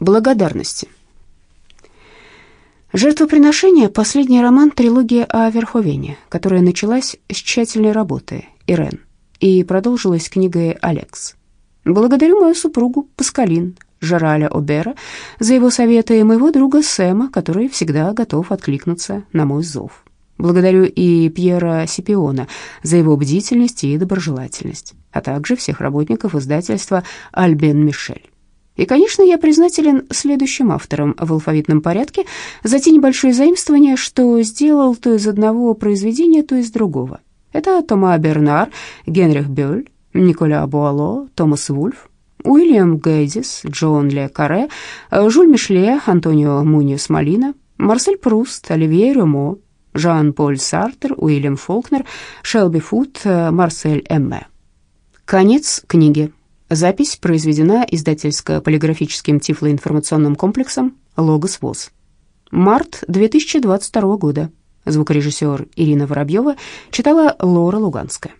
Благодарности. «Жертвоприношение» — последний роман трилогии о Верховене, которая началась с тщательной работы Ирен и продолжилась книгой «Алекс». Благодарю мою супругу Паскалин, Жераля Обера, за его советы и моего друга Сэма, который всегда готов откликнуться на мой зов. Благодарю и Пьера Сипиона за его бдительность и доброжелательность, а также всех работников издательства «Альбен Мишель». И, конечно, я признателен следующим авторам в алфавитном порядке за те небольшие заимствования, что сделал то из одного произведения, то из другого. Это Тома Бернар, Генрих Бёль, Николя Буало, Томас Вульф, Уильям Гейдис, Джон Ле Карре, Жюль Мишле, Антонио Муниус Малина, Марсель Пруст, Оливье Рюмо, Жан-Поль Сартер, Уильям Фолкнер, Шелби Фуд, Марсель Эмме. Конец книги. Запись произведена издательско-полиграфическим тифлоинформационным комплексом «Логос ВОЗ». Март 2022 года. Звукорежиссер Ирина Воробьева читала Лора Луганская.